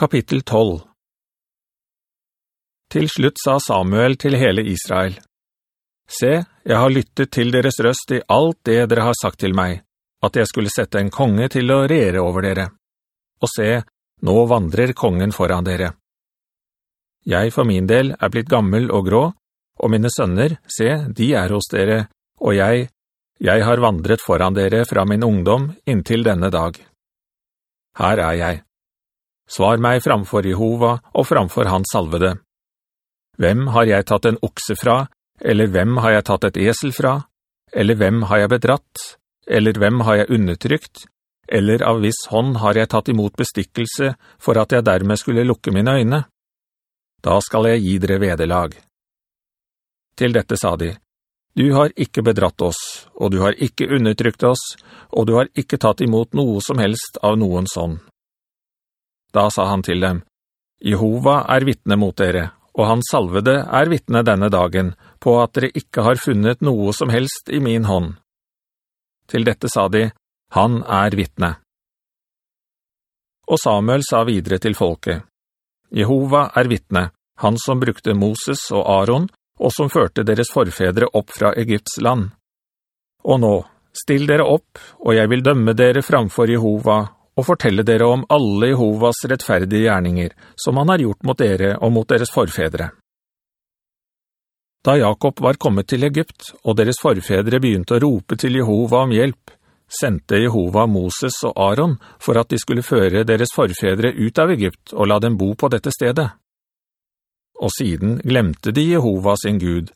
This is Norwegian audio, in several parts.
Kapittel 12 Til slutt sa Samuel til hele Israel, «Se, jeg har lyttet til deres røst i alt det dere har sagt til meg, at jeg skulle sette en konge til å regjere over dere. Og se, nå vandrer kongen foran dere. Jeg for min del er blitt gammel og grå, og mine sønner, se, de er hos dere, og jeg, jeg har vandret foran dere fra min ungdom inntil denne dag. Her er jeg.» Svar meg framfor Jehova og framfor hans salvede. Hvem har jeg tatt en okse fra, eller hvem har jeg tatt et esel fra, eller hvem har jeg bedratt, eller hvem har jeg undertrykt, eller av viss hånd har jeg tatt imot bestikkelse for at jeg dermed skulle lukke mine øyne? Da skal jeg gi dere vederlag. Til dette sa de, «Du har ikke bedratt oss, og du har ikke undertrykt oss, og du har ikke tatt imot noe som helst av noen sånn.» Da sa han til dem, «Jehova er vittne mot dere, og han salvede er vittne denne dagen, på at dere ikke har funnet noe som helst i min hånd.» Til dette sa de, «Han er vittne.» Og Samuel sa videre til folket, «Jehova er vittne, han som brukte Moses og Aaron, og som førte deres forfedre opp fra Egypts land. Og nå, still dere opp, og jeg vil dømme dere framfor Jehova og fortelle dere om alle Jehovas rettferdige gjerninger, som han har gjort mot dere og mot deres forfedre. Da Jakob var kommet til Egypt, og deres forfedre begynte å rope til Jehova om hjelp, sendte Jehova Moses og Aaron for at de skulle føre deres forfedre ut av Egypt og la dem bo på dette stedet. Og siden glemte de Jehova sin Gud,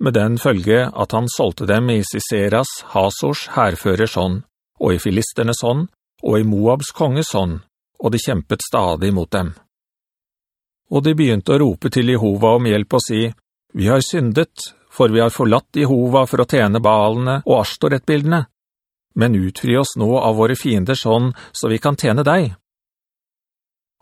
med den følge at han solgte dem i Siseras, Hasors herførers hånd, og i filisternes hånd, og i Moabs konges hånd, og de kjempet stadig mot dem. Og de begynte å rope til Jehova om hjelp og si, «Vi har syndet, for vi har forlatt Jehova for å tjene balene og Ashtoret-bildene. Men utfri oss nå av våre fienders hånd, så vi kan tjene deg.»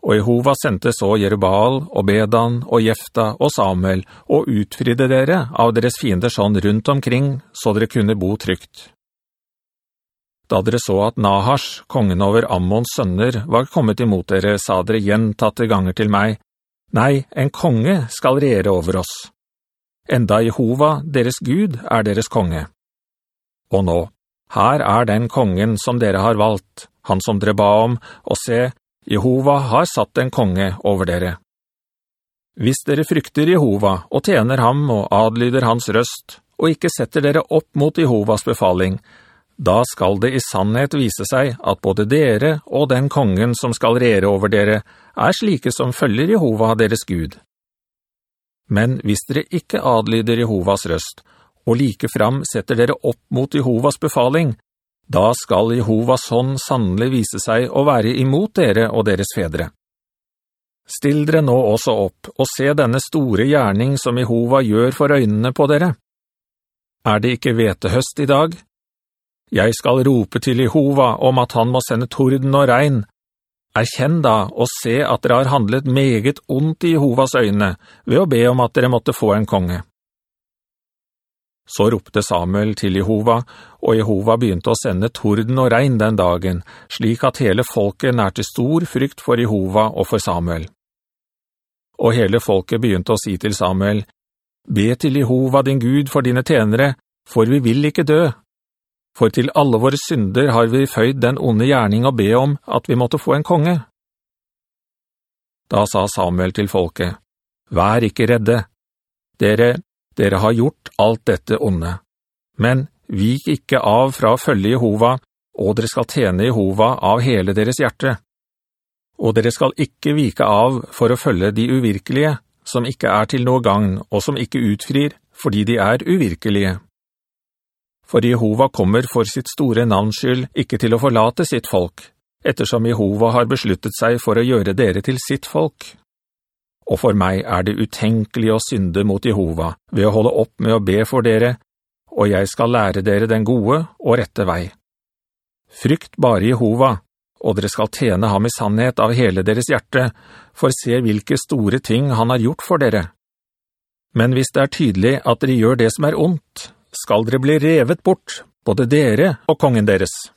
Og Jehova sendte så Jerubal og Bedan og Jefta og Samuel og utfridde dere av deres fienders hånd rundt omkring, så dere kunne bo trygt. Da dere så at Nahash, kongen over Ammons sønner, var kommet imot dere, sa dere gjentatte ganger til meg, «Nei, en konge skal regjere over oss. Enda Jehova, deres Gud, er deres konge. Og nå, her er den kongen som dere har valgt, han som dere ba om, og se, Jehova har satt en konge over dere. Hvis dere frykter Jehova og tjener ham og adlyder hans røst, og ikke setter dere opp mot Jehovas befaling, da skal det i sannhet vise seg at både dere og den kongen som skal regjere over dere er slike som følger Jehova deres Gud. Men hvis dere ikke adlyder Jehovas røst, og like fram setter dere opp mot Jehovas befaling, da skal Jehovas hånd sannelig vise seg å være imot dere og deres fedre. Still dere nå også opp og se denne store gjerning som Jehova gjør for øynene på dere. Er det ikke vetehøst i dag? Jeg skal rope til Jehova om at han må sende torden og regn. Erkjenn da og se at dere har handlet meget ondt i Jehovas øyne ved å be om at dere måtte få en konge. Så ropte Samuel til Jehova, og Jehova begynte å sende torden og regn den dagen, slik at hele folket nærte stor frykt for Jehova og for Samuel. Og hele folket begynte å si til Samuel, «Be til Jehova din Gud for dine tjenere, for vi vil ikke dø.» For til alle våre synder har vi føyd den onde gjerning å be om at vi måtte få en konge. Da sa Samuel til folket, «Vær ikke redde. Dere, dere har gjort alt dette onde. Men vik ikke av fra å følge Jehova, og dere skal tjene Jehova av hele deres hjerte. Og dere skal ikke vike av for å følge de uvirkelige, som ikke er til noe gang, og som ikke utfrir, fordi de er uvirkelige.» For Jehova kommer for sitt store navnskyld ikke til å forlate sitt folk, ettersom Jehova har besluttet seg for å gjøre dere til sitt folk. Og for meg er det utenkelig å synde mot Jehova ved å holde opp med å be for dere, og jeg skal lære dere den gode og rette vei. Frykt bare Jehova, og dere skal tjene ham i sannhet av hele deres hjerte, for se hvilke store ting han har gjort for dere. Men hvis det er tydelig at dere gjør det som er ondt, skal dere bli revet bort, både dere og kongen deres.»